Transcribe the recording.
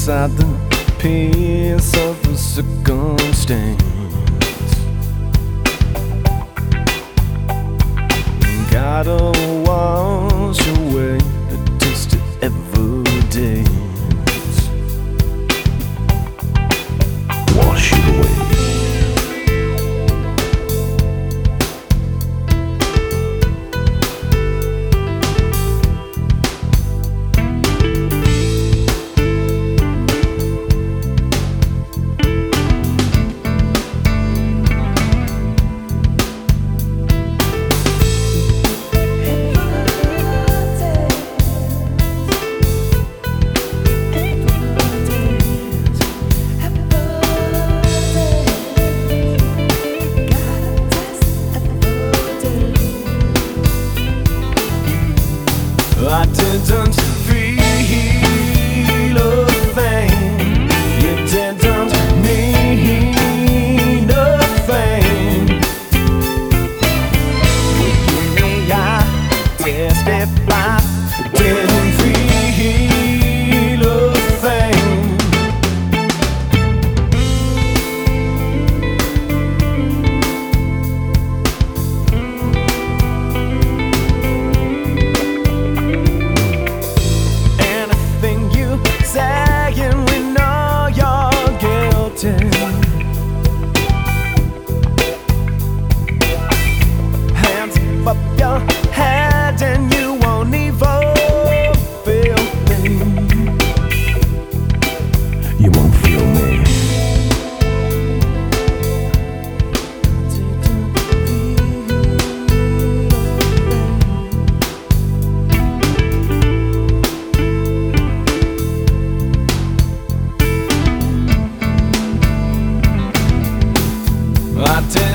inside the piece of a circumstance. Got away. I did